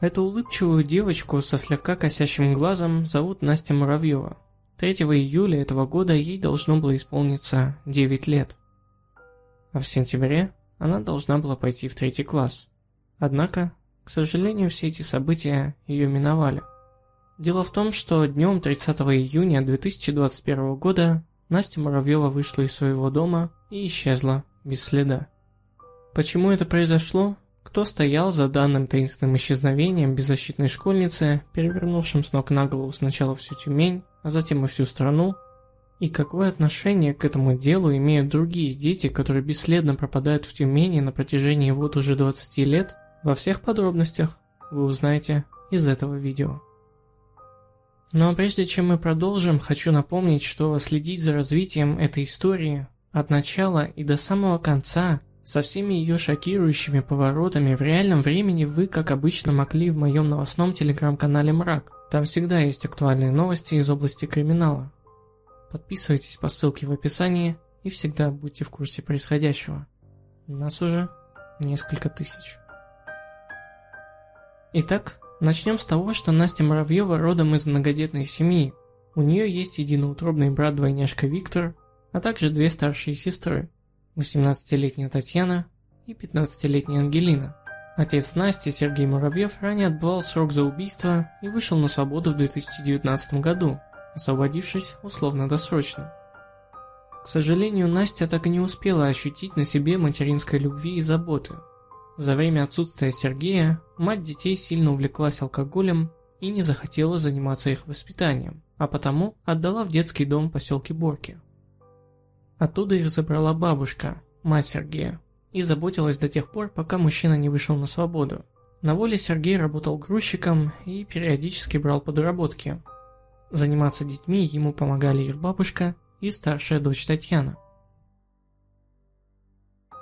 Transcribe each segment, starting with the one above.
Эту улыбчивую девочку со слегка косящим глазом зовут Настя Муравьева. 3 июля этого года ей должно было исполниться 9 лет. А в сентябре она должна была пойти в третий класс. Однако, к сожалению, все эти события ее миновали. Дело в том, что днем 30 июня 2021 года Настя Муравьева вышла из своего дома и исчезла без следа. Почему это произошло? Кто стоял за данным таинственным исчезновением беззащитной школьницы, перевернувшим с ног на голову сначала всю Тюмень, а затем и всю страну? И какое отношение к этому делу имеют другие дети, которые бесследно пропадают в Тюмени на протяжении вот уже 20 лет? Во всех подробностях вы узнаете из этого видео. Но прежде чем мы продолжим, хочу напомнить, что следить за развитием этой истории от начала и до самого конца со всеми ее шокирующими поворотами в реальном времени вы, как обычно, могли в моем новостном телеграм-канале «Мрак». Там всегда есть актуальные новости из области криминала. Подписывайтесь по ссылке в описании и всегда будьте в курсе происходящего. Нас уже несколько тысяч. Итак, начнем с того, что Настя Муравьева родом из многодетной семьи. У нее есть единоутробный брат-двойняшка Виктор, а также две старшие сестры – 18-летняя Татьяна и 15-летняя Ангелина. Отец Насти, Сергей Муравьев, ранее отбывал срок за убийство и вышел на свободу в 2019 году, освободившись условно-досрочно. К сожалению, Настя так и не успела ощутить на себе материнской любви и заботы. За время отсутствия Сергея мать детей сильно увлеклась алкоголем и не захотела заниматься их воспитанием, а потому отдала в детский дом поселке Борки – Оттуда их забрала бабушка, мать Сергея, и заботилась до тех пор, пока мужчина не вышел на свободу. На воле Сергей работал грузчиком и периодически брал подработки. Заниматься детьми ему помогали их бабушка и старшая дочь Татьяна.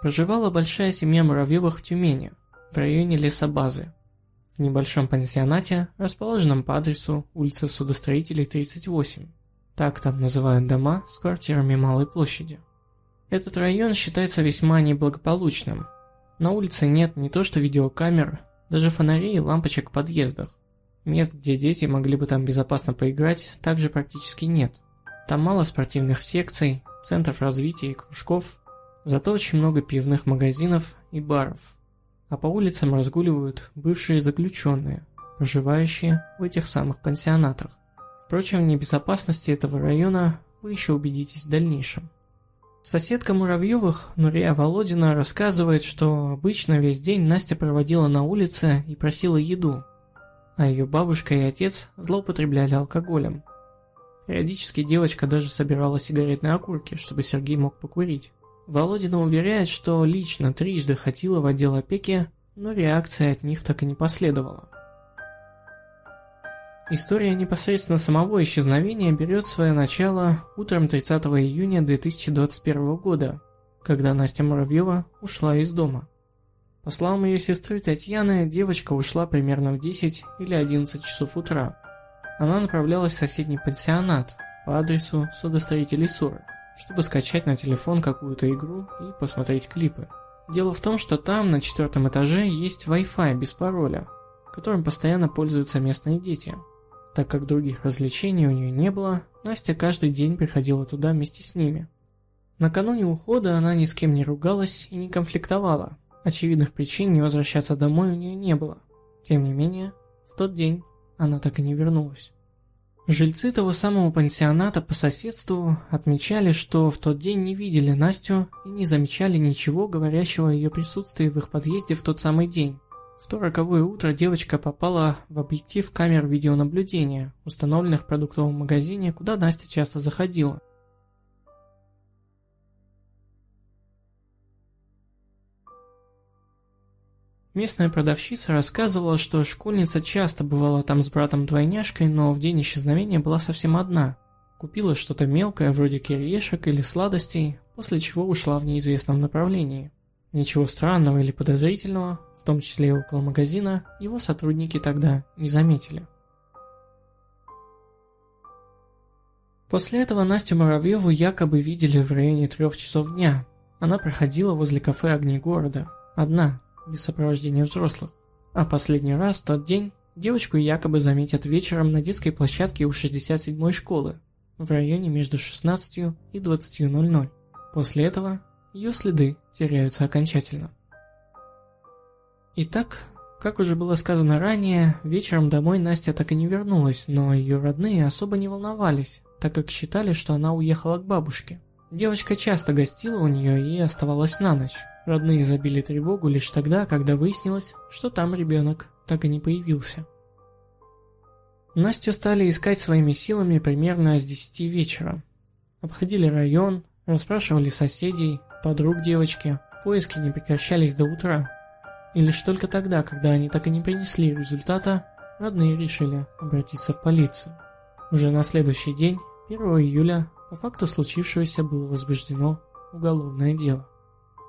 Проживала большая семья Муравьевых в Тюмени, в районе лесобазы, в небольшом пансионате, расположенном по адресу улица Судостроителей 38. Так там называют дома с квартирами малой площади. Этот район считается весьма неблагополучным. На улице нет не то что видеокамер, даже фонарей и лампочек в подъездах. Мест, где дети могли бы там безопасно поиграть, также практически нет. Там мало спортивных секций, центров развития и кружков, зато очень много пивных магазинов и баров. А по улицам разгуливают бывшие заключенные, проживающие в этих самых пансионатах. Впрочем, в небезопасности этого района вы еще убедитесь в дальнейшем. Соседка Муравьевых, Нурия Володина, рассказывает, что обычно весь день Настя проводила на улице и просила еду, а ее бабушка и отец злоупотребляли алкоголем. Периодически девочка даже собирала сигаретные окурки, чтобы Сергей мог покурить. Володина уверяет, что лично трижды ходила в отдел опеки, но реакции от них так и не последовало. История непосредственно самого исчезновения берет свое начало утром 30 июня 2021 года, когда Настя Муравьева ушла из дома. По словам ее сестры Татьяны, девочка ушла примерно в 10 или 11 часов утра. Она направлялась в соседний пансионат по адресу судостроителей 40, чтобы скачать на телефон какую-то игру и посмотреть клипы. Дело в том, что там на четвертом этаже есть Wi-Fi без пароля, которым постоянно пользуются местные дети – так как других развлечений у нее не было, Настя каждый день приходила туда вместе с ними. Накануне ухода она ни с кем не ругалась и не конфликтовала. Очевидных причин не возвращаться домой у нее не было. Тем не менее, в тот день она так и не вернулась. Жильцы того самого пансионата по соседству отмечали, что в тот день не видели Настю и не замечали ничего, говорящего о ее присутствии в их подъезде в тот самый день. В то роковое утро девочка попала в объектив камер видеонаблюдения, установленных в продуктовом магазине, куда Настя часто заходила. Местная продавщица рассказывала, что школьница часто бывала там с братом-двойняшкой, но в день исчезновения была совсем одна. Купила что-то мелкое, вроде кириешек или сладостей, после чего ушла в неизвестном направлении. Ничего странного или подозрительного, в том числе и около магазина, его сотрудники тогда не заметили. После этого Настю Муравьеву якобы видели в районе трех часов дня. Она проходила возле кафе «Огни города», одна, без сопровождения взрослых. А последний раз, тот день, девочку якобы заметят вечером на детской площадке у 67-й школы, в районе между 16 и 20.00. После этого ее следы теряются окончательно. Итак, как уже было сказано ранее, вечером домой Настя так и не вернулась, но ее родные особо не волновались, так как считали, что она уехала к бабушке. Девочка часто гостила у нее и оставалась на ночь. Родные забили тревогу лишь тогда, когда выяснилось, что там ребенок так и не появился. Настю стали искать своими силами примерно с 10 вечера. Обходили район, расспрашивали соседей, подруг девочки. Поиски не прекращались до утра. И лишь только тогда, когда они так и не принесли результата, родные решили обратиться в полицию. Уже на следующий день, 1 июля, по факту случившегося было возбуждено уголовное дело.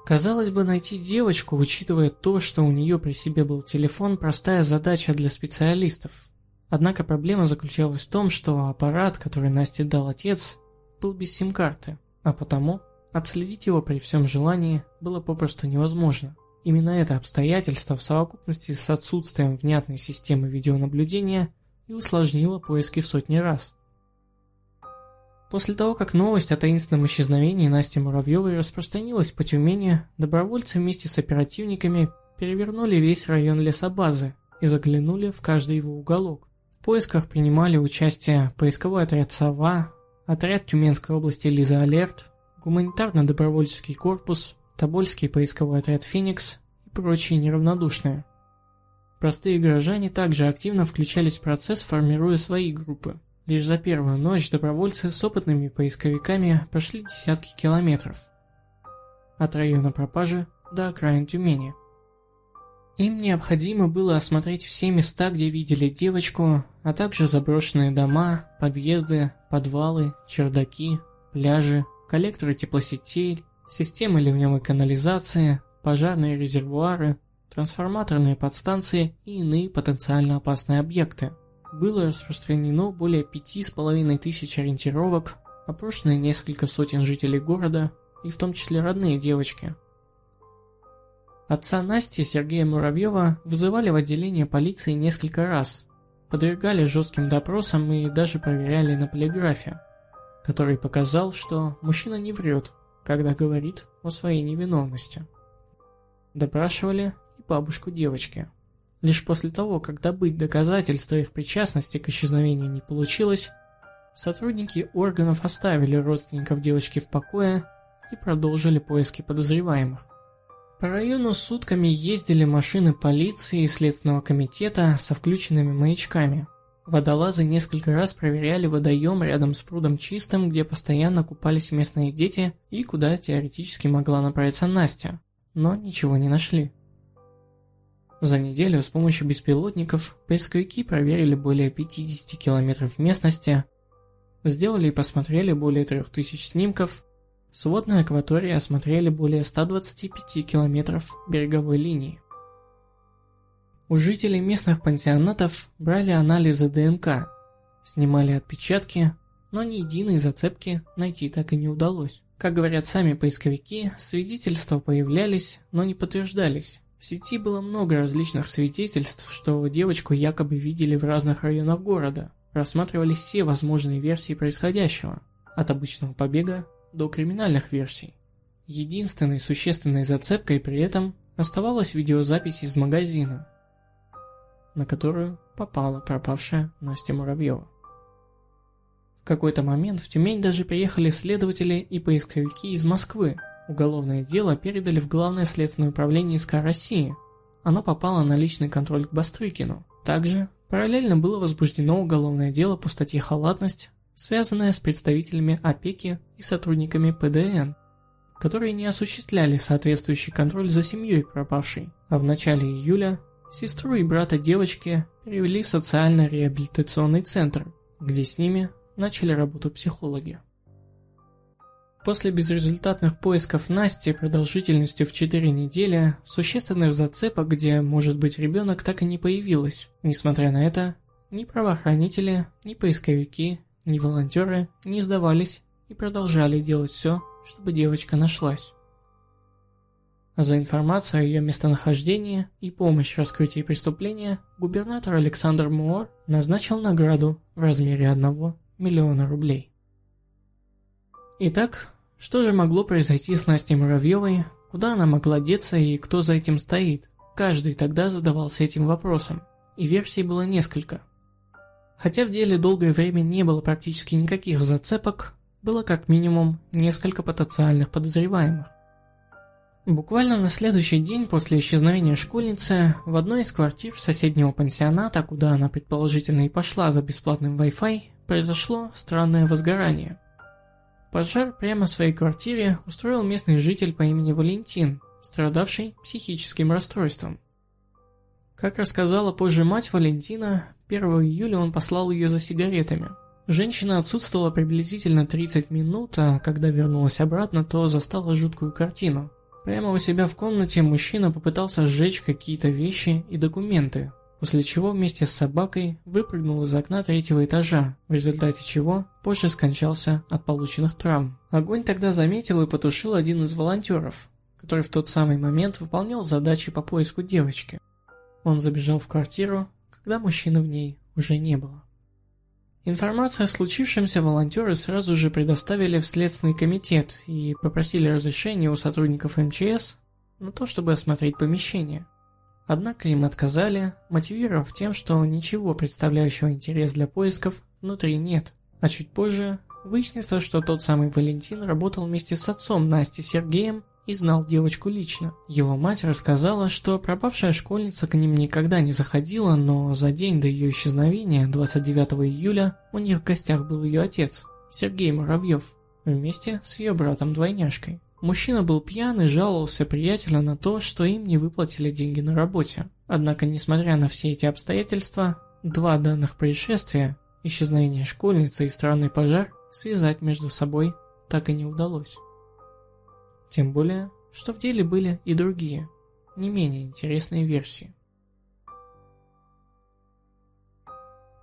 Казалось бы, найти девочку, учитывая то, что у нее при себе был телефон, простая задача для специалистов. Однако проблема заключалась в том, что аппарат, который Насте дал отец, был без сим-карты, а потому отследить его при всем желании было попросту невозможно. Именно это обстоятельство в совокупности с отсутствием внятной системы видеонаблюдения и усложнило поиски в сотни раз. После того, как новость о таинственном исчезновении Насти Муравьевой распространилась по Тюмени, добровольцы вместе с оперативниками перевернули весь район лесобазы и заглянули в каждый его уголок. В поисках принимали участие поисковой отряд «Сова», отряд Тюменской области «Лиза Алерт», гуманитарно-добровольческий корпус, Тобольский поисковой отряд «Феникс» и прочие неравнодушные. Простые горожане также активно включались в процесс, формируя свои группы. Лишь за первую ночь добровольцы с опытными поисковиками прошли десятки километров. От района пропажи до окраин Тюмени. Им необходимо было осмотреть все места, где видели девочку, а также заброшенные дома, подъезды, подвалы, чердаки, пляжи, коллекторы теплосетей, системы ливневой канализации, пожарные резервуары, трансформаторные подстанции и иные потенциально опасные объекты. Было распространено более пяти с половиной тысяч ориентировок, опрошены несколько сотен жителей города, и в том числе родные девочки. Отца Насти, Сергея Муравьева, вызывали в отделение полиции несколько раз, подвергали жестким допросам и даже проверяли на полиграфе, который показал, что мужчина не врет, когда говорит о своей невиновности. Допрашивали и бабушку девочки. Лишь после того, как добыть доказательства их причастности к исчезновению не получилось, сотрудники органов оставили родственников девочки в покое и продолжили поиски подозреваемых. По району сутками ездили машины полиции и следственного комитета со включенными маячками – Водолазы несколько раз проверяли водоем рядом с прудом чистым, где постоянно купались местные дети и куда теоретически могла направиться Настя, но ничего не нашли. За неделю с помощью беспилотников поисковики проверили более 50 километров местности, сделали и посмотрели более 3000 снимков, с водной акватории осмотрели более 125 километров береговой линии. У жителей местных пансионатов брали анализы ДНК, снимали отпечатки, но ни единой зацепки найти так и не удалось. Как говорят сами поисковики, свидетельства появлялись, но не подтверждались. В сети было много различных свидетельств, что девочку якобы видели в разных районах города. Рассматривались все возможные версии происходящего, от обычного побега до криминальных версий. Единственной существенной зацепкой при этом оставалась видеозапись из магазина, на которую попала пропавшая Настя Муравьева. В какой-то момент в Тюмень даже приехали следователи и поисковики из Москвы. Уголовное дело передали в Главное следственное управление СК России. Оно попало на личный контроль к Бастрыкину. Также параллельно было возбуждено уголовное дело по статье «Халатность», связанное с представителями опеки и сотрудниками ПДН, которые не осуществляли соответствующий контроль за семьей пропавшей, а в начале июля Сестру и брата девочки перевели в социально-реабилитационный центр, где с ними начали работу психологи. После безрезультатных поисков Насти продолжительностью в 4 недели, существенных зацепок, где может быть ребенок, так и не появилось. Несмотря на это, ни правоохранители, ни поисковики, ни волонтеры не сдавались и продолжали делать все, чтобы девочка нашлась. За информацию о ее местонахождении и помощь в раскрытии преступления губернатор Александр Муор назначил награду в размере 1 миллиона рублей. Итак, что же могло произойти с Настей Муравьевой, куда она могла деться и кто за этим стоит? Каждый тогда задавался этим вопросом, и версий было несколько. Хотя в деле долгое время не было практически никаких зацепок, было как минимум несколько потенциальных подозреваемых. Буквально на следующий день после исчезновения школьницы в одной из квартир соседнего пансионата, куда она предположительно и пошла за бесплатным Wi-Fi, произошло странное возгорание. Пожар прямо в своей квартире устроил местный житель по имени Валентин, страдавший психическим расстройством. Как рассказала позже мать Валентина, 1 июля он послал ее за сигаретами. Женщина отсутствовала приблизительно 30 минут, а когда вернулась обратно, то застала жуткую картину – Прямо у себя в комнате мужчина попытался сжечь какие-то вещи и документы, после чего вместе с собакой выпрыгнул из окна третьего этажа, в результате чего позже скончался от полученных травм. Огонь тогда заметил и потушил один из волонтеров, который в тот самый момент выполнял задачи по поиску девочки. Он забежал в квартиру, когда мужчины в ней уже не было. Информацию о случившемся волонтеры сразу же предоставили в Следственный комитет и попросили разрешения у сотрудников МЧС на то, чтобы осмотреть помещение. Однако им отказали, мотивировав тем, что ничего представляющего интерес для поисков внутри нет. А чуть позже выяснится, что тот самый Валентин работал вместе с отцом Насти Сергеем и знал девочку лично. Его мать рассказала, что пропавшая школьница к ним никогда не заходила, но за день до ее исчезновения, 29 июля, у них в гостях был ее отец, Сергей Муравьев, вместе с ее братом-двойняшкой. Мужчина был пьян и жаловался приятелю на то, что им не выплатили деньги на работе. Однако, несмотря на все эти обстоятельства, два данных происшествия, исчезновение школьницы и странный пожар, связать между собой так и не удалось. Тем более, что в деле были и другие, не менее интересные версии.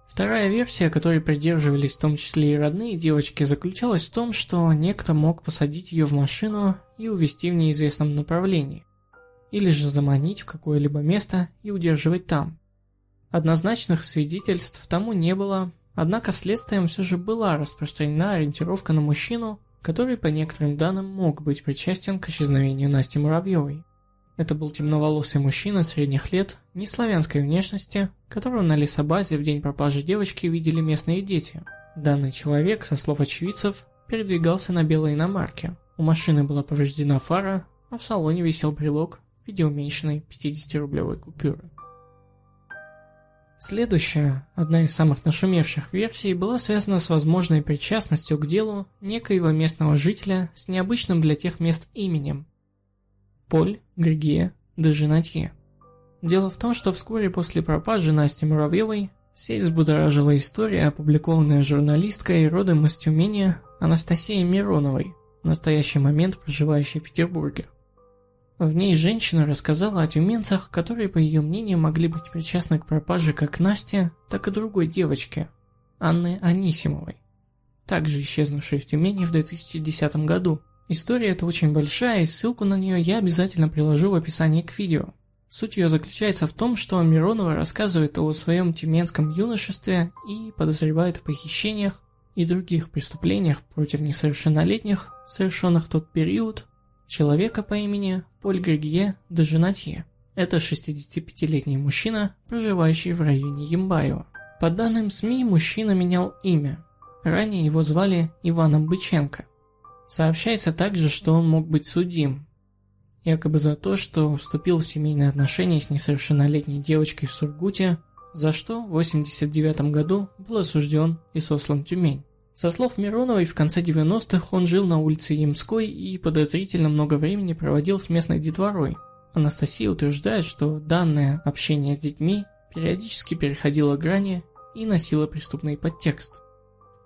Вторая версия, которой придерживались в том числе и родные девочки, заключалась в том, что некто мог посадить ее в машину и увезти в неизвестном направлении, или же заманить в какое-либо место и удерживать там. Однозначных свидетельств тому не было, однако следствием все же была распространена ориентировка на мужчину, который, по некоторым данным, мог быть причастен к исчезновению Насти Муравьевой. Это был темноволосый мужчина средних лет, неславянской внешности, которого на лесобазе в день пропажи девочки видели местные дети. Данный человек, со слов очевидцев, передвигался на белой иномарке. У машины была повреждена фара, а в салоне висел брелок в виде уменьшенной 50-рублевой купюры. Следующая, одна из самых нашумевших версий, была связана с возможной причастностью к делу некоего местного жителя с необычным для тех мест именем – Поль Григия де Женатье. Дело в том, что вскоре после пропажи Насти Муравьевой сеть взбудоражила история, опубликованная журналисткой родом из Тюмени Анастасией Мироновой, в настоящий момент проживающей в Петербурге. В ней женщина рассказала о тюменцах, которые, по ее мнению, могли быть причастны к пропаже как Насте, так и другой девочке, Анны Анисимовой, также исчезнувшей в Тюмени в 2010 году. История эта очень большая, и ссылку на нее я обязательно приложу в описании к видео. Суть ее заключается в том, что Миронова рассказывает о своем тюменском юношестве и подозревает о похищениях и других преступлениях против несовершеннолетних, совершенных в тот период, человека по имени Поль Грегье де Женатье. Это 65-летний мужчина, проживающий в районе Ямбаева. По данным СМИ, мужчина менял имя. Ранее его звали Иваном Быченко. Сообщается также, что он мог быть судим, якобы за то, что вступил в семейные отношения с несовершеннолетней девочкой в Сургуте, за что в 89 году был осужден и сослан Тюмень. Со слов Мироновой, в конце 90-х он жил на улице Ямской и подозрительно много времени проводил с местной детворой. Анастасия утверждает, что данное общение с детьми периодически переходило грани и носило преступный подтекст.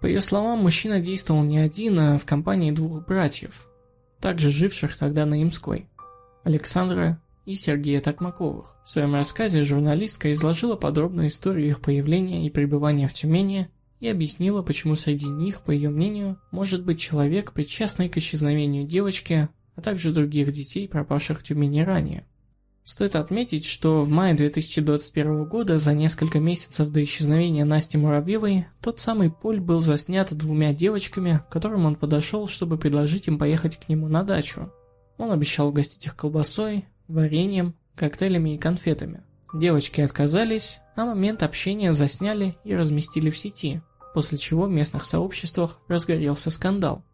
По ее словам, мужчина действовал не один, а в компании двух братьев, также живших тогда на Ямской, Александра и Сергея Токмаковых. В своем рассказе журналистка изложила подробную историю их появления и пребывания в Тюмени и объяснила, почему среди них, по ее мнению, может быть человек, причастный к исчезновению девочки, а также других детей, пропавших в Тюмени ранее. Стоит отметить, что в мае 2021 года, за несколько месяцев до исчезновения Насти Муравьевой, тот самый Поль был заснят двумя девочками, к которым он подошел, чтобы предложить им поехать к нему на дачу. Он обещал угостить их колбасой, вареньем, коктейлями и конфетами. Девочки отказались, а момент общения засняли и разместили в сети, после чего в местных сообществах разгорелся скандал.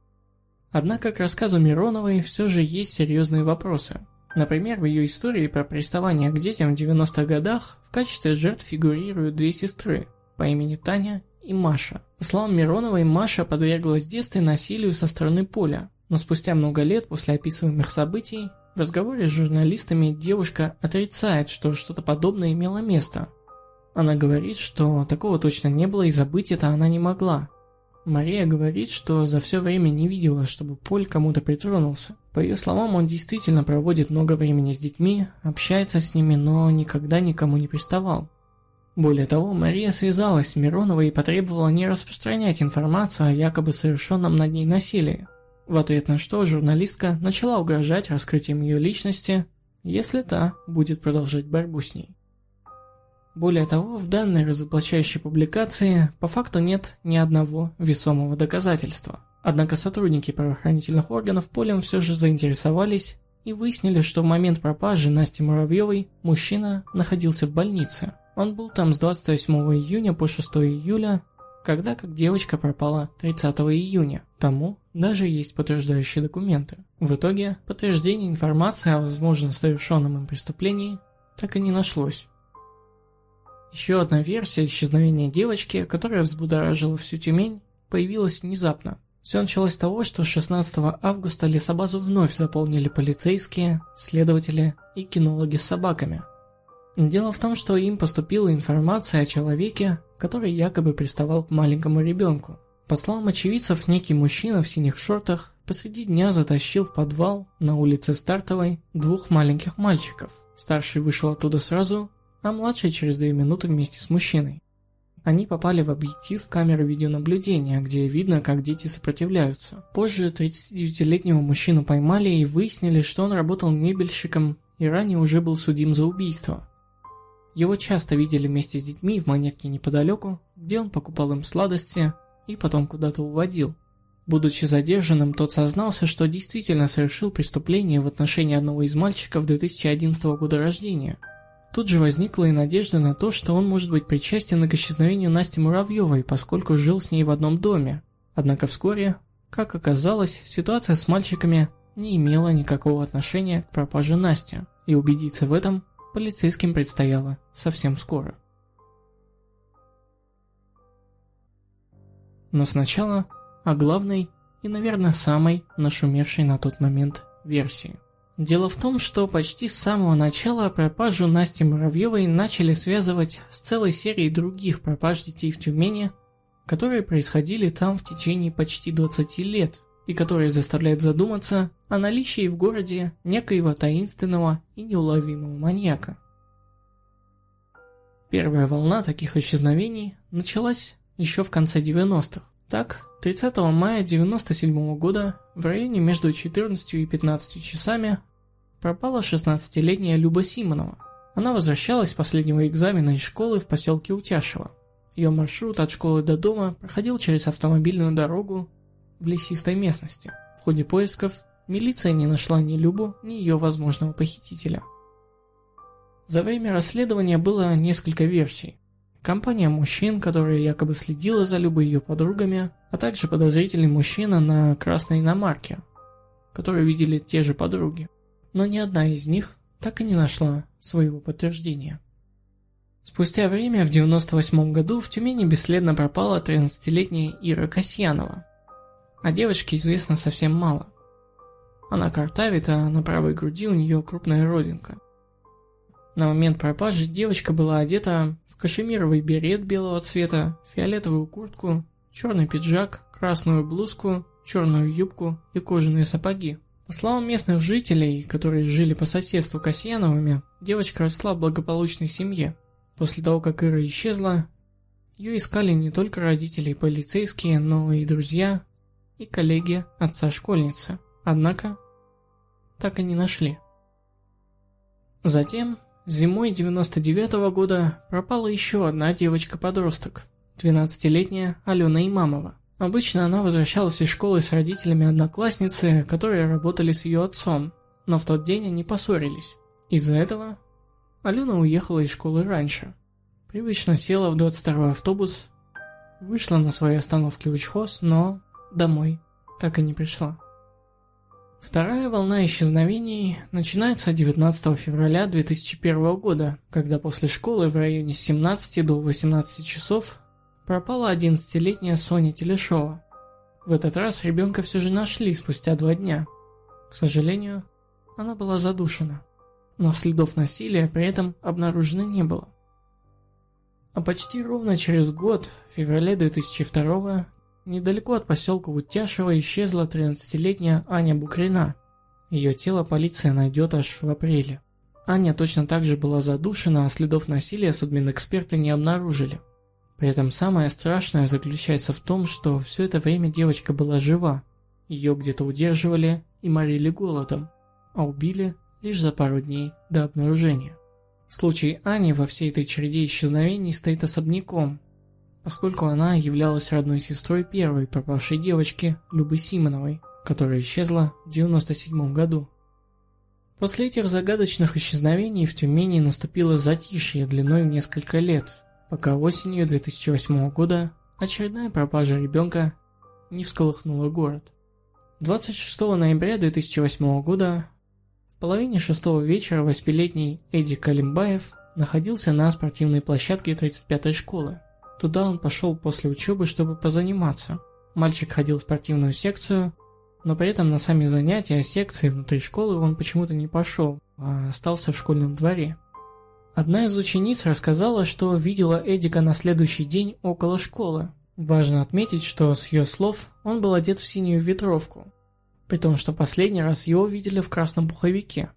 Однако к рассказу Мироновой все же есть серьезные вопросы – Например, в ее истории про приставание к детям в 90-х годах в качестве жертв фигурируют две сестры по имени Таня и Маша. По словам Мироновой, Маша подверглась в детстве насилию со стороны Поля, но спустя много лет после описываемых событий в разговоре с журналистами девушка отрицает, что что-то подобное имело место. Она говорит, что такого точно не было и забыть это она не могла. Мария говорит, что за все время не видела, чтобы Поль кому-то притронулся. По ее словам, он действительно проводит много времени с детьми, общается с ними, но никогда никому не приставал. Более того, Мария связалась с Мироновой и потребовала не распространять информацию о якобы совершенном над ней насилии. В ответ на что журналистка начала угрожать раскрытием ее личности, если та будет продолжать борьбу с ней. Более того, в данной разоблачающей публикации по факту нет ни одного весомого доказательства. Однако сотрудники правоохранительных органов полем все же заинтересовались и выяснили, что в момент пропажи Насти Муравьевой мужчина находился в больнице. Он был там с 28 июня по 6 июля, когда как девочка пропала 30 июня. Тому даже есть подтверждающие документы. В итоге подтверждение информации о возможно совершенном им преступлении так и не нашлось. Еще одна версия исчезновения девочки, которая взбудоражила всю Тюмень, появилась внезапно. Все началось с того, что 16 августа лесобазу вновь заполнили полицейские, следователи и кинологи с собаками. Дело в том, что им поступила информация о человеке, который якобы приставал к маленькому ребенку. По словам очевидцев, некий мужчина в синих шортах посреди дня затащил в подвал на улице Стартовой двух маленьких мальчиков. Старший вышел оттуда сразу, а младший через две минуты вместе с мужчиной. Они попали в объектив камеры видеонаблюдения, где видно, как дети сопротивляются. Позже 39-летнего мужчину поймали и выяснили, что он работал мебельщиком и ранее уже был судим за убийство. Его часто видели вместе с детьми в монетке неподалеку, где он покупал им сладости и потом куда-то уводил. Будучи задержанным, тот сознался, что действительно совершил преступление в отношении одного из мальчиков 2011 года рождения – Тут же возникла и надежда на то, что он может быть причастен к исчезновению Насти Муравьевой, поскольку жил с ней в одном доме. Однако вскоре, как оказалось, ситуация с мальчиками не имела никакого отношения к пропаже Насти, и убедиться в этом полицейским предстояло совсем скоро. Но сначала о главной и, наверное, самой нашумевшей на тот момент версии. Дело в том, что почти с самого начала пропажу Насти Муравьевой начали связывать с целой серией других пропаж детей в Тюмени, которые происходили там в течение почти 20 лет и которые заставляют задуматься о наличии в городе некоего таинственного и неуловимого маньяка. Первая волна таких исчезновений началась еще в конце 90-х. Так, 30 мая 1997 года в районе между 14 и 15 часами пропала 16-летняя Люба Симонова. Она возвращалась с последнего экзамена из школы в поселке Утяшево. Ее маршрут от школы до дома проходил через автомобильную дорогу в лесистой местности. В ходе поисков милиция не нашла ни Любу, ни ее возможного похитителя. За время расследования было несколько версий. Компания мужчин, которая якобы следила за Любой ее подругами, а также подозрительный мужчина на красной иномарке, который видели те же подруги. Но ни одна из них так и не нашла своего подтверждения. Спустя время, в 98 году, в Тюмени бесследно пропала 13-летняя Ира Касьянова. О девочке известно совсем мало. Она картавит, а на правой груди у нее крупная родинка. На момент пропажи девочка была одета в кашемировый берет белого цвета, фиолетовую куртку, черный пиджак, красную блузку, черную юбку и кожаные сапоги. По словам местных жителей, которые жили по соседству Касьяновыми, девочка росла в благополучной семье. После того, как Ира исчезла, ее искали не только родители и полицейские, но и друзья и коллеги отца школьницы. Однако, так и не нашли. Затем, зимой 99 -го года пропала еще одна девочка-подросток, 12-летняя Алена Имамова. Обычно она возвращалась из школы с родителями одноклассницы, которые работали с ее отцом, но в тот день они поссорились. Из-за этого Алена уехала из школы раньше. Привычно села в 22 автобус, вышла на своей остановке учхоз, но домой так и не пришла. Вторая волна исчезновений начинается 19 февраля 2001 года, когда после школы в районе с 17 до 18 часов пропала 11-летняя Соня Телешова. В этот раз ребенка все же нашли спустя два дня. К сожалению, она была задушена, но следов насилия при этом обнаружено не было. А почти ровно через год, в феврале 2002 недалеко от поселка Утяшево исчезла 13-летняя Аня Букрина. Ее тело полиция найдет аж в апреле. Аня точно так же была задушена, а следов насилия судмедэксперты не обнаружили. При этом самое страшное заключается в том, что все это время девочка была жива. Ее где-то удерживали и морили голодом, а убили лишь за пару дней до обнаружения. Случай Ани во всей этой череде исчезновений стоит особняком, поскольку она являлась родной сестрой первой пропавшей девочки Любы Симоновой, которая исчезла в 97 году. После этих загадочных исчезновений в Тюмени наступило затишье длиной в несколько лет, пока осенью 2008 года очередная пропажа ребенка не всколыхнула город. 26 ноября 2008 года в половине шестого вечера восьмилетний Эдди Калимбаев находился на спортивной площадке 35-й школы. Туда он пошел после учебы, чтобы позаниматься. Мальчик ходил в спортивную секцию, но при этом на сами занятия секции внутри школы он почему-то не пошел, а остался в школьном дворе. Одна из учениц рассказала, что видела Эдика на следующий день около школы. Важно отметить, что с ее слов он был одет в синюю ветровку, при том, что последний раз его видели в красном пуховике.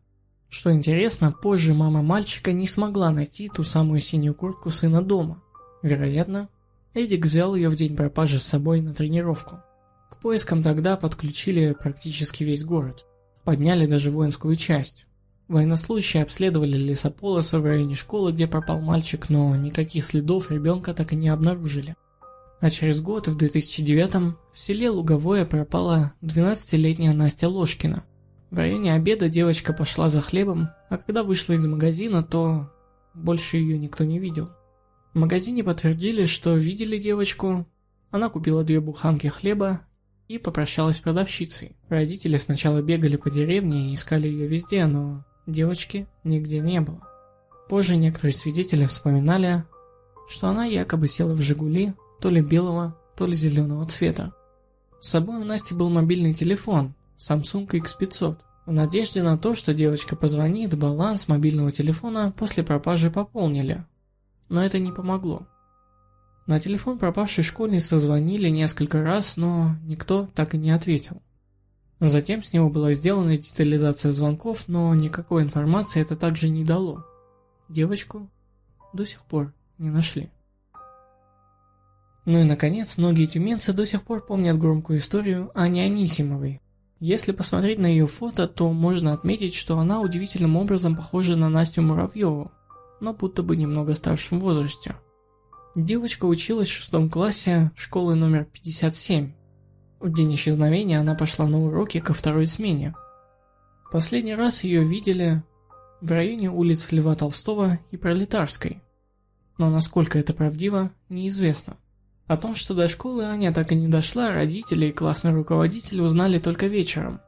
Что интересно, позже мама мальчика не смогла найти ту самую синюю куртку сына дома. Вероятно, Эдик взял ее в день пропажи с собой на тренировку. К поискам тогда подключили практически весь город. Подняли даже воинскую часть. Военнослужащие обследовали лесополосы в районе школы, где пропал мальчик, но никаких следов ребенка так и не обнаружили. А через год, в 2009 в селе Луговое пропала 12-летняя Настя Ложкина. В районе обеда девочка пошла за хлебом, а когда вышла из магазина, то больше ее никто не видел. В магазине подтвердили, что видели девочку. Она купила две буханки хлеба и попрощалась с продавщицей. Родители сначала бегали по деревне и искали ее везде, но девочки нигде не было. Позже некоторые свидетели вспоминали, что она якобы села в «Жигули» то ли белого, то ли зеленого цвета. С собой у Насти был мобильный телефон Samsung X500 в надежде на то, что девочка позвонит, баланс мобильного телефона после пропажи пополнили. Но это не помогло. На телефон пропавшей школьницы звонили несколько раз, но никто так и не ответил. Затем с него была сделана детализация звонков, но никакой информации это также не дало. Девочку до сих пор не нашли. Ну и наконец, многие тюменцы до сих пор помнят громкую историю Ани Анисимовой. Если посмотреть на ее фото, то можно отметить, что она удивительным образом похожа на Настю Муравьеву, но будто бы немного старшем возрасте. Девочка училась в шестом классе школы номер 57, в день исчезновения она пошла на уроки ко второй смене. Последний раз ее видели в районе улиц Льва Толстого и Пролетарской. Но насколько это правдиво, неизвестно. О том, что до школы Аня так и не дошла, родители и классный руководитель узнали только вечером.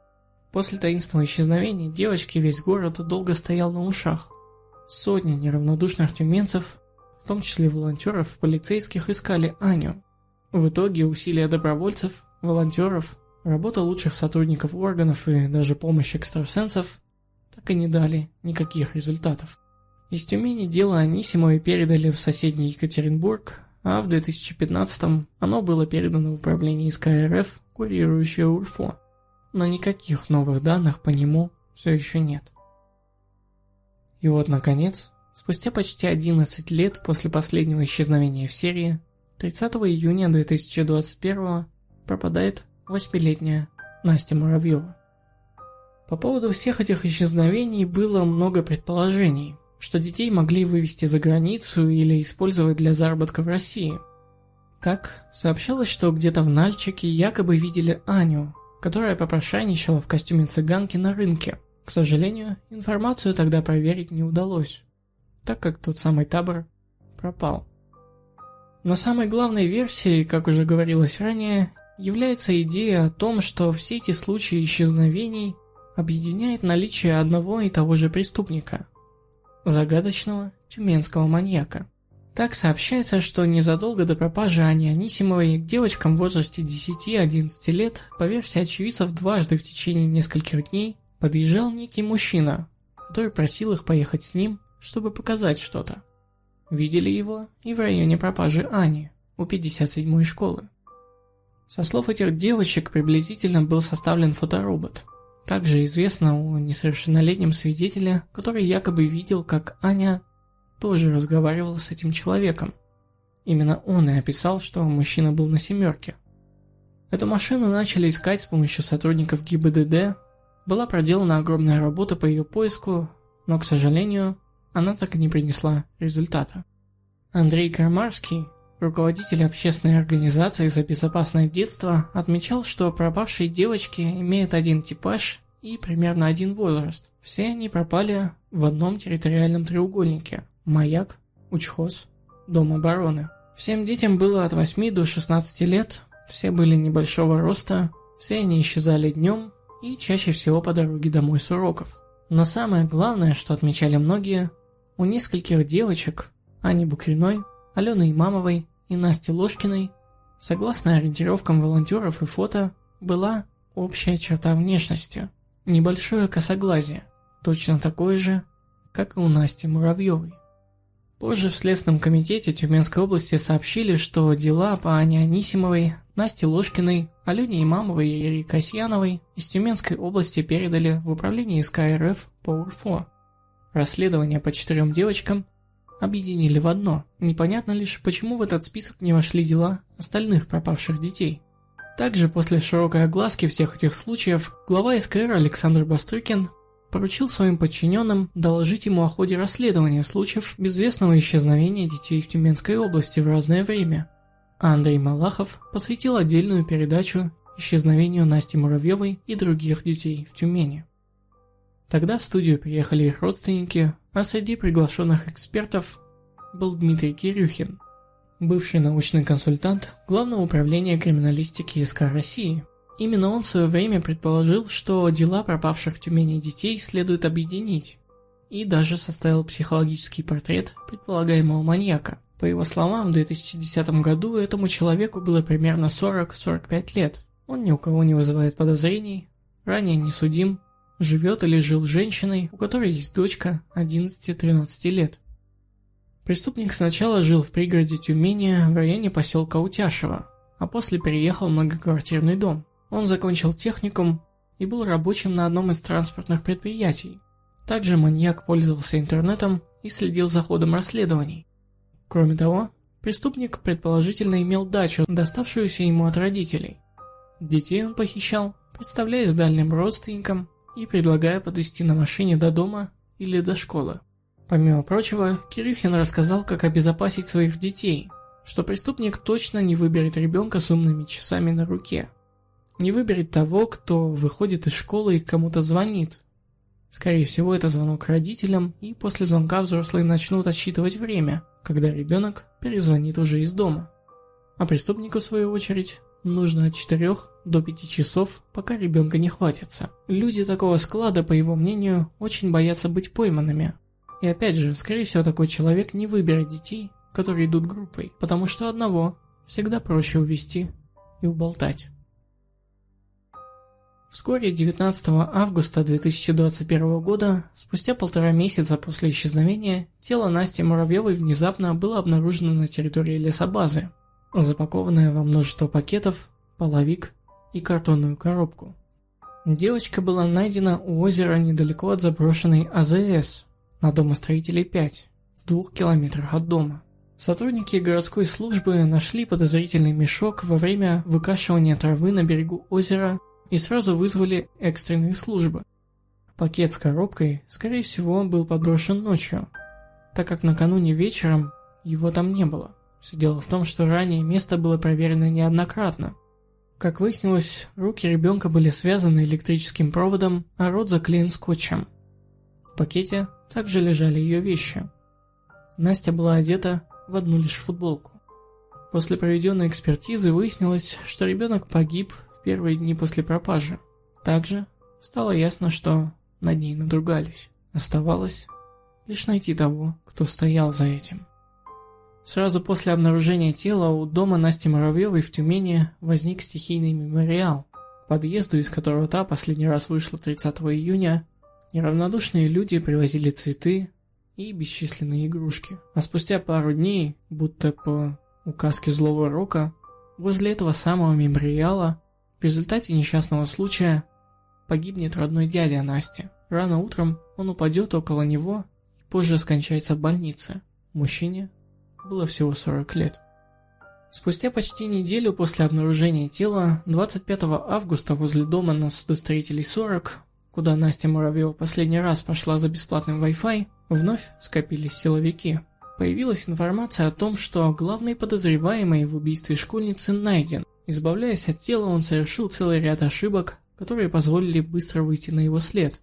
После таинственного исчезновения девочки весь город долго стоял на ушах. Сотни неравнодушных тюменцев, в том числе волонтеров, полицейских, искали Аню. В итоге усилия добровольцев волонтеров, работа лучших сотрудников органов и даже помощь экстрасенсов так и не дали никаких результатов. Из Тюмени дело Анисимовой передали в соседний Екатеринбург, а в 2015 оно было передано в управление СК РФ, курирующее УРФО. Но никаких новых данных по нему все еще нет. И вот, наконец, спустя почти 11 лет после последнего исчезновения в серии, 30 июня 2021 пропадает восьмилетняя Настя Муравьева. По поводу всех этих исчезновений было много предположений, что детей могли вывести за границу или использовать для заработка в России. Так, сообщалось, что где-то в Нальчике якобы видели Аню, которая попрошайничала в костюме цыганки на рынке. К сожалению, информацию тогда проверить не удалось, так как тот самый табор пропал. Но самой главной версией, как уже говорилось ранее, является идея о том, что все эти случаи исчезновений объединяет наличие одного и того же преступника – загадочного тюменского маньяка. Так сообщается, что незадолго до пропажи Ани Анисимовой к девочкам в возрасте 10-11 лет, по версии очевидцев, дважды в течение нескольких дней подъезжал некий мужчина, который просил их поехать с ним, чтобы показать что-то. Видели его и в районе пропажи Ани, у 57-й школы. Со слов этих девочек приблизительно был составлен фоторобот. Также известно о несовершеннолетнем свидетеле, который якобы видел, как Аня тоже разговаривала с этим человеком. Именно он и описал, что мужчина был на семерке. Эту машину начали искать с помощью сотрудников ГИБДД. Была проделана огромная работа по ее поиску, но, к сожалению, она так и не принесла результата. Андрей Кармарский, руководитель общественной организации за безопасное детство, отмечал, что пропавшие девочки имеют один типаж и примерно один возраст. Все они пропали в одном территориальном треугольнике – маяк, учхоз, дом обороны. Всем детям было от 8 до 16 лет, все были небольшого роста, все они исчезали днем и чаще всего по дороге домой с уроков. Но самое главное, что отмечали многие, у нескольких девочек, Ани Букриной, Алены Имамовой и Насти Ложкиной, согласно ориентировкам волонтеров и фото, была общая черта внешности – Небольшое косоглазие, точно такое же, как и у Насти Муравьевой. Позже в Следственном комитете Тюменской области сообщили, что дела по Ане Анисимовой, Насте Ложкиной, Алене Имамовой и Ире Касьяновой из Тюменской области передали в управление СК РФ по УРФО. Расследование по четырем девочкам объединили в одно. Непонятно лишь, почему в этот список не вошли дела остальных пропавших детей. Также после широкой огласки всех этих случаев, глава СКР Александр Бастрыкин поручил своим подчиненным доложить ему о ходе расследования случаев безвестного исчезновения детей в Тюменской области в разное время. Андрей Малахов посвятил отдельную передачу исчезновению Насти Муравьевой и других детей в Тюмени. Тогда в студию приехали их родственники, а среди приглашенных экспертов был Дмитрий Кирюхин – бывший научный консультант Главного управления криминалистики СК России. Именно он в свое время предположил, что дела пропавших в Тюмени детей следует объединить, и даже составил психологический портрет предполагаемого маньяка. По его словам, в 2010 году этому человеку было примерно 40-45 лет. Он ни у кого не вызывает подозрений, ранее не судим, живет или жил с женщиной, у которой есть дочка 11-13 лет. Преступник сначала жил в пригороде Тюмени в районе поселка Утяшево, а после переехал в многоквартирный дом. Он закончил техникум и был рабочим на одном из транспортных предприятий. Также маньяк пользовался интернетом и следил за ходом расследований. Кроме того, преступник предположительно имел дачу, доставшуюся ему от родителей. Детей он похищал, представляясь дальним родственникам и предлагая подвезти на машине до дома или до школы. Помимо прочего, Кирюхин рассказал, как обезопасить своих детей, что преступник точно не выберет ребенка с умными часами на руке. Не выберет того, кто выходит из школы и кому-то звонит. Скорее всего, это звонок родителям, и после звонка взрослые начнут отсчитывать время, когда ребенок перезвонит уже из дома. А преступнику, в свою очередь, нужно от 4 до 5 часов, пока ребенка не хватится. Люди такого склада, по его мнению, очень боятся быть пойманными, и опять же, скорее всего, такой человек не выберет детей, которые идут группой, потому что одного всегда проще увести и уболтать. Вскоре, 19 августа 2021 года, спустя полтора месяца после исчезновения, тело Насти Муравьевой внезапно было обнаружено на территории лесобазы, запакованное во множество пакетов, половик и картонную коробку. Девочка была найдена у озера недалеко от заброшенной АЗС, на домостроителей 5, в двух километрах от дома. Сотрудники городской службы нашли подозрительный мешок во время выкашивания травы на берегу озера и сразу вызвали экстренные службы. Пакет с коробкой, скорее всего, был подброшен ночью, так как накануне вечером его там не было. Все дело в том, что ранее место было проверено неоднократно. Как выяснилось, руки ребенка были связаны электрическим проводом, а рот заклеен скотчем. В пакете также лежали ее вещи. Настя была одета в одну лишь футболку. После проведенной экспертизы выяснилось, что ребенок погиб первые дни после пропажи. Также стало ясно, что над ней надругались. Оставалось лишь найти того, кто стоял за этим. Сразу после обнаружения тела у дома Насти Муравьевой в Тюмени возник стихийный мемориал, к подъезду из которого та последний раз вышла 30 июня. Неравнодушные люди привозили цветы и бесчисленные игрушки. А спустя пару дней, будто по указке злого рока, возле этого самого мемориала в результате несчастного случая погибнет родной дядя Насти. Рано утром он упадет около него и позже скончается в больнице. Мужчине было всего 40 лет. Спустя почти неделю после обнаружения тела, 25 августа возле дома на судостроителей 40, куда Настя Муравьева последний раз пошла за бесплатным Wi-Fi, вновь скопились силовики. Появилась информация о том, что главный подозреваемый в убийстве школьницы найден. Избавляясь от тела, он совершил целый ряд ошибок, которые позволили быстро выйти на его след.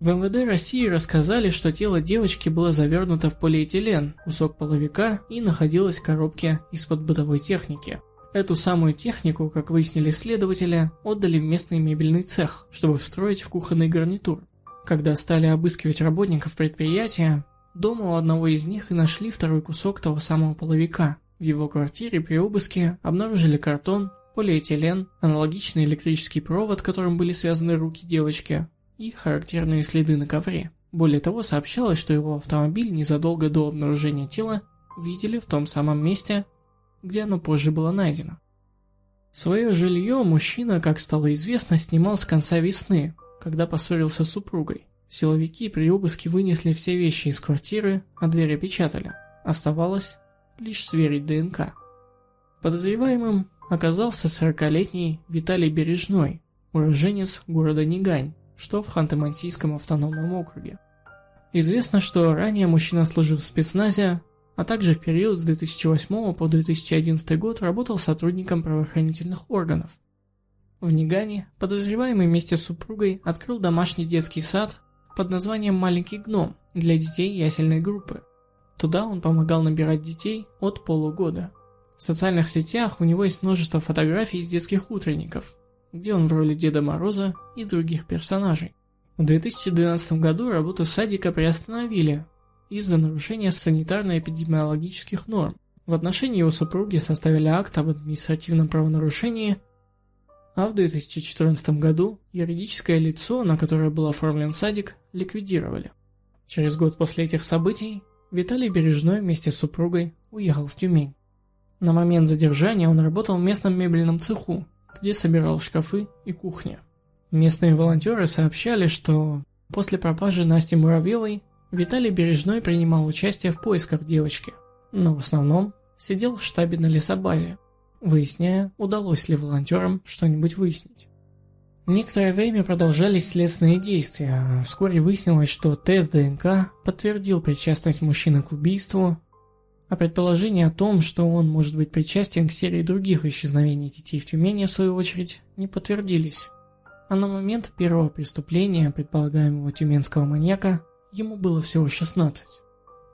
В МВД России рассказали, что тело девочки было завернуто в полиэтилен, кусок половика и находилось в коробке из-под бытовой техники. Эту самую технику, как выяснили следователи, отдали в местный мебельный цех, чтобы встроить в кухонный гарнитур. Когда стали обыскивать работников предприятия, дома у одного из них и нашли второй кусок того самого половика. В его квартире при обыске обнаружили картон, полиэтилен, аналогичный электрический провод, которым были связаны руки девочки, и характерные следы на ковре. Более того, сообщалось, что его автомобиль незадолго до обнаружения тела видели в том самом месте, где оно позже было найдено. Свое жилье мужчина, как стало известно, снимал с конца весны, когда поссорился с супругой. Силовики при обыске вынесли все вещи из квартиры, а дверь опечатали. Оставалось лишь сверить ДНК. Подозреваемым оказался 40-летний Виталий Бережной, уроженец города Нигань, что в Ханты-Мансийском автономном округе. Известно, что ранее мужчина служил в спецназе, а также в период с 2008 по 2011 год работал сотрудником правоохранительных органов. В Нигане подозреваемый вместе с супругой открыл домашний детский сад под названием «Маленький гном» для детей ясельной группы. Туда он помогал набирать детей от полугода. В социальных сетях у него есть множество фотографий из детских утренников, где он в роли Деда Мороза и других персонажей. В 2012 году работу садика приостановили из-за нарушения санитарно-эпидемиологических норм. В отношении его супруги составили акт об административном правонарушении, а в 2014 году юридическое лицо, на которое был оформлен садик, ликвидировали. Через год после этих событий Виталий Бережной вместе с супругой уехал в Тюмень. На момент задержания он работал в местном мебельном цеху, где собирал шкафы и кухня. Местные волонтеры сообщали, что после пропажи Насти Муравьевой Виталий Бережной принимал участие в поисках девочки, но в основном сидел в штабе на лесобазе, выясняя, удалось ли волонтерам что-нибудь выяснить. Некоторое время продолжались следственные действия. Вскоре выяснилось, что тест ДНК подтвердил причастность мужчины к убийству, а предположение о том, что он может быть причастен к серии других исчезновений детей в Тюмени, в свою очередь, не подтвердились. А на момент первого преступления предполагаемого тюменского маньяка ему было всего 16.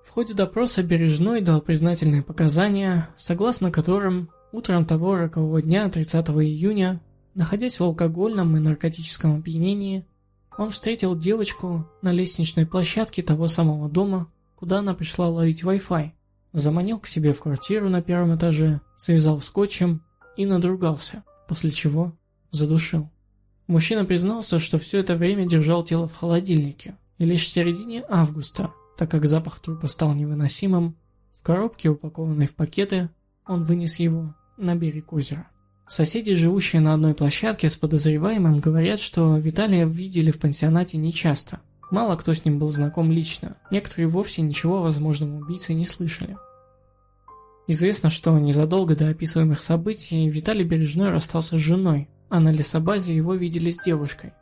В ходе допроса Бережной дал признательные показания, согласно которым утром того рокового дня, 30 июня, находясь в алкогольном и наркотическом опьянении, он встретил девочку на лестничной площадке того самого дома, куда она пришла ловить Wi-Fi заманил к себе в квартиру на первом этаже, связал скотчем и надругался, после чего задушил. Мужчина признался, что все это время держал тело в холодильнике, и лишь в середине августа, так как запах трупа стал невыносимым, в коробке, упакованной в пакеты, он вынес его на берег озера. Соседи, живущие на одной площадке с подозреваемым, говорят, что Виталия видели в пансионате нечасто, Мало кто с ним был знаком лично, некоторые вовсе ничего о возможном убийце не слышали. Известно, что незадолго до описываемых событий Виталий Бережной расстался с женой, а на лесобазе его видели с девушкой.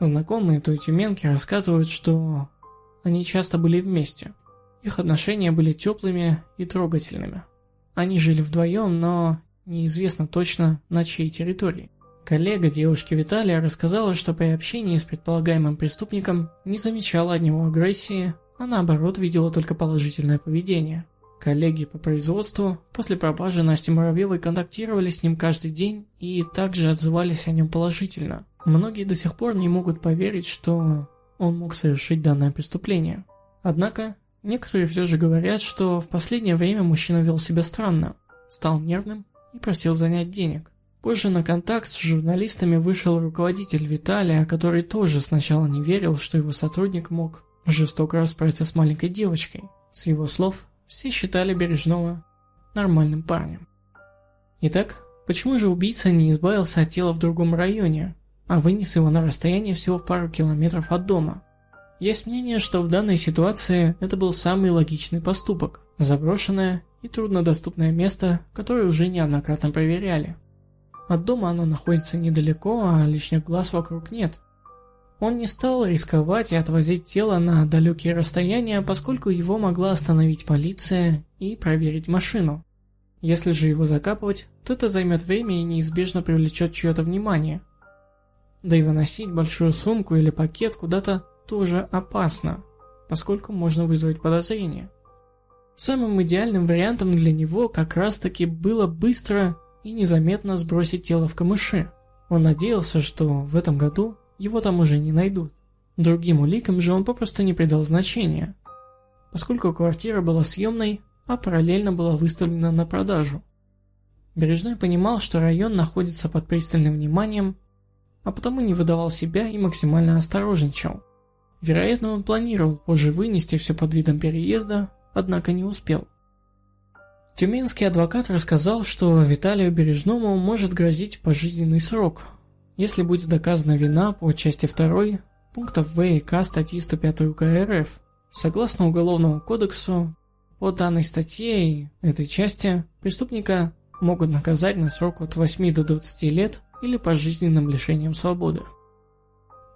Знакомые той тюменки рассказывают, что они часто были вместе. Их отношения были теплыми и трогательными. Они жили вдвоем, но неизвестно точно на чьей территории. Коллега девушки Виталия рассказала, что при общении с предполагаемым преступником не замечала от него агрессии, а наоборот видела только положительное поведение. Коллеги по производству после пропажи Насти Муравьевой контактировали с ним каждый день и также отзывались о нем положительно. Многие до сих пор не могут поверить, что он мог совершить данное преступление. Однако, некоторые все же говорят, что в последнее время мужчина вел себя странно, стал нервным и просил занять денег. Позже на контакт с журналистами вышел руководитель Виталия, который тоже сначала не верил, что его сотрудник мог жестоко расправиться с маленькой девочкой. С его слов, все считали Бережного нормальным парнем. Итак, почему же убийца не избавился от тела в другом районе, а вынес его на расстояние всего в пару километров от дома? Есть мнение, что в данной ситуации это был самый логичный поступок. Заброшенное и труднодоступное место, которое уже неоднократно проверяли. От дома оно находится недалеко, а лишних глаз вокруг нет. Он не стал рисковать и отвозить тело на далекие расстояния, поскольку его могла остановить полиция и проверить машину. Если же его закапывать, то это займет время и неизбежно привлечет чье-то внимание. Да и выносить большую сумку или пакет куда-то тоже опасно, поскольку можно вызвать подозрение. Самым идеальным вариантом для него как раз таки было быстро и незаметно сбросить тело в камыши. Он надеялся, что в этом году его там уже не найдут. Другим уликам же он попросту не придал значения, поскольку квартира была съемной, а параллельно была выставлена на продажу. Бережной понимал, что район находится под пристальным вниманием, а потому не выдавал себя и максимально осторожничал. Вероятно, он планировал позже вынести все под видом переезда, однако не успел. Тюменский адвокат рассказал, что Виталию Бережному может грозить пожизненный срок, если будет доказана вина по части 2 пунктов В и К статьи 105 УК РФ. Согласно Уголовному кодексу, по данной статье и этой части преступника могут наказать на срок от 8 до 20 лет или пожизненным лишением свободы.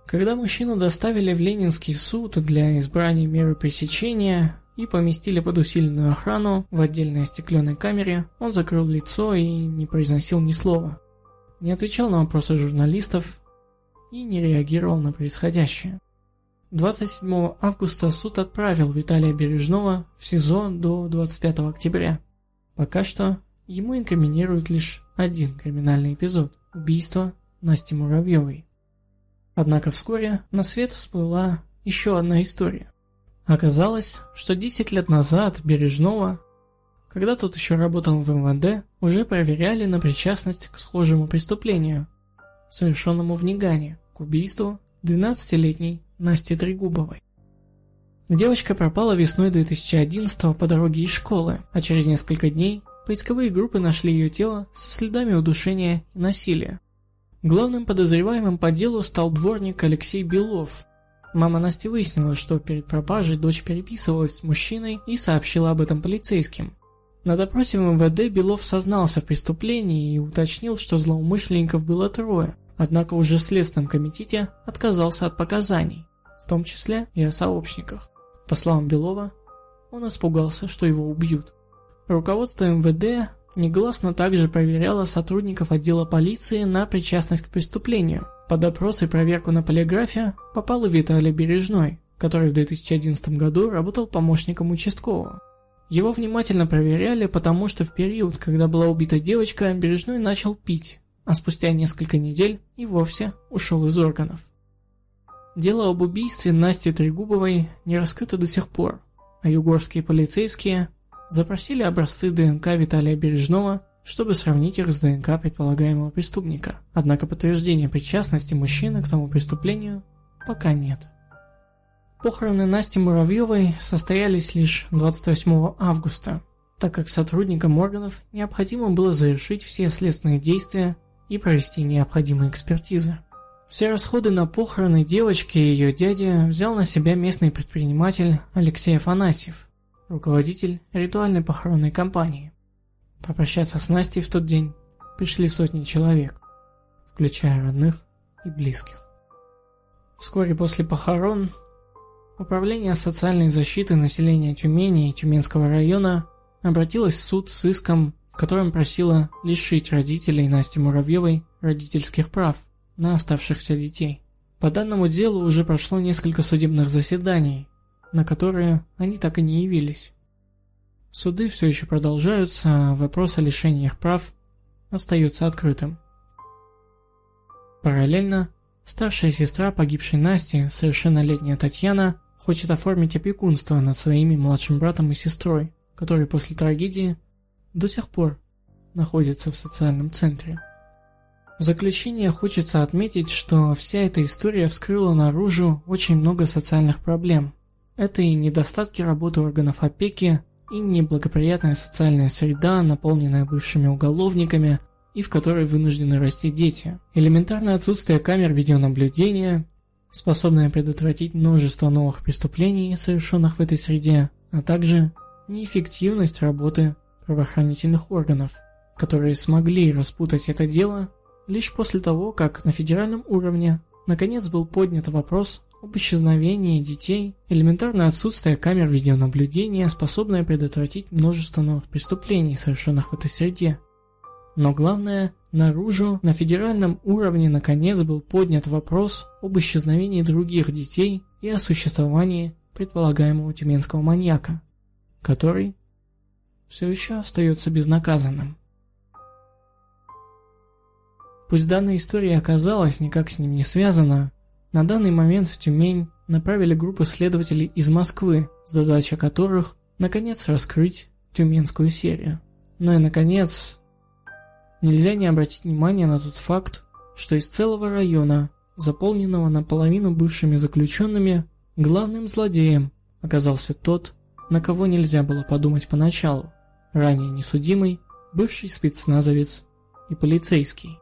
Когда мужчину доставили в Ленинский суд для избрания меры пресечения, и поместили под усиленную охрану в отдельной остекленной камере, он закрыл лицо и не произносил ни слова. Не отвечал на вопросы журналистов и не реагировал на происходящее. 27 августа суд отправил Виталия Бережного в СИЗО до 25 октября. Пока что ему инкриминируют лишь один криминальный эпизод – убийство Насти Муравьевой. Однако вскоре на свет всплыла еще одна история. Оказалось, что 10 лет назад Бережного, когда тот еще работал в МВД, уже проверяли на причастность к схожему преступлению, совершенному в Нигане, к убийству 12-летней Насти Трегубовой. Девочка пропала весной 2011 по дороге из школы, а через несколько дней поисковые группы нашли ее тело со следами удушения и насилия. Главным подозреваемым по делу стал дворник Алексей Белов, Мама Насти выяснила, что перед пропажей дочь переписывалась с мужчиной и сообщила об этом полицейским. На допросе в МВД Белов сознался в преступлении и уточнил, что злоумышленников было трое, однако уже в Следственном комитете отказался от показаний, в том числе и о сообщниках. По словам Белова, он испугался, что его убьют. Руководство МВД негласно также проверяло сотрудников отдела полиции на причастность к преступлению – под опрос и проверку на полиграфе попал и Виталий Бережной, который в 2011 году работал помощником участкового. Его внимательно проверяли, потому что в период, когда была убита девочка, Бережной начал пить, а спустя несколько недель и вовсе ушел из органов. Дело об убийстве Насти Трегубовой не раскрыто до сих пор, а югорские полицейские запросили образцы ДНК Виталия Бережного чтобы сравнить их с ДНК предполагаемого преступника. Однако подтверждения причастности мужчины к тому преступлению пока нет. Похороны Насти Муравьевой состоялись лишь 28 августа, так как сотрудникам органов необходимо было завершить все следственные действия и провести необходимые экспертизы. Все расходы на похороны девочки и ее дяди взял на себя местный предприниматель Алексей Афанасьев, руководитель ритуальной похоронной компании. Попрощаться с Настей в тот день пришли сотни человек, включая родных и близких. Вскоре после похорон Управление социальной защиты населения Тюмени и Тюменского района обратилось в суд с иском, в котором просило лишить родителей Насти Муравьевой родительских прав на оставшихся детей. По данному делу уже прошло несколько судебных заседаний, на которые они так и не явились. Суды все еще продолжаются, а вопрос о лишении их прав остается открытым. Параллельно, старшая сестра погибшей Насти, совершеннолетняя Татьяна, хочет оформить опекунство над своими младшим братом и сестрой, которые после трагедии до сих пор находятся в социальном центре. В заключение хочется отметить, что вся эта история вскрыла наружу очень много социальных проблем. Это и недостатки работы органов опеки, и неблагоприятная социальная среда, наполненная бывшими уголовниками, и в которой вынуждены расти дети. Элементарное отсутствие камер видеонаблюдения, способное предотвратить множество новых преступлений, совершенных в этой среде, а также неэффективность работы правоохранительных органов, которые смогли распутать это дело лишь после того, как на федеральном уровне наконец был поднят вопрос об исчезновении детей, элементарное отсутствие камер видеонаблюдения, способное предотвратить множество новых преступлений, совершенных в этой среде. Но главное, наружу на федеральном уровне наконец был поднят вопрос об исчезновении других детей и о существовании предполагаемого тюменского маньяка, который все еще остается безнаказанным. Пусть данная история оказалась никак с ним не связана, на данный момент в Тюмень направили группу следователей из Москвы, задача которых наконец раскрыть тюменскую серию. Ну и наконец, нельзя не обратить внимания на тот факт, что из целого района, заполненного наполовину бывшими заключенными, главным злодеем оказался тот, на кого нельзя было подумать поначалу, ранее несудимый, бывший спецназовец и полицейский,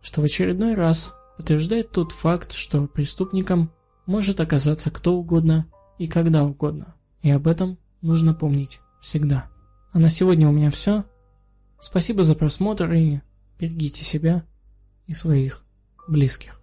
что в очередной раз подтверждает тот факт, что преступником может оказаться кто угодно и когда угодно, и об этом нужно помнить всегда. А на сегодня у меня все. Спасибо за просмотр и берегите себя и своих близких.